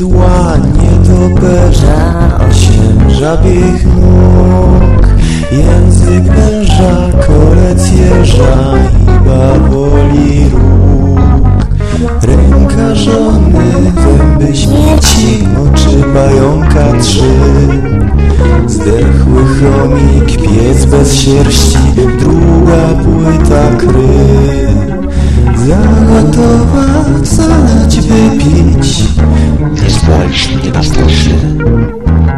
dłanie doperza osiem żabich nóg. Język węża, korec jeża i baboli róg. Ręka żony, zęby śmieci, oczy pająka trzy. Zdechły chomik, piec bez sierści, druga płyta kry. Zagotowa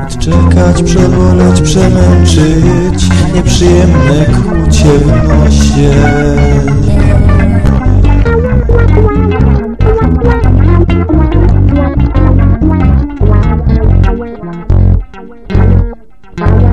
Odczekać, przeboleć, przemęczyć Nieprzyjemne kłucie w nosie. Thank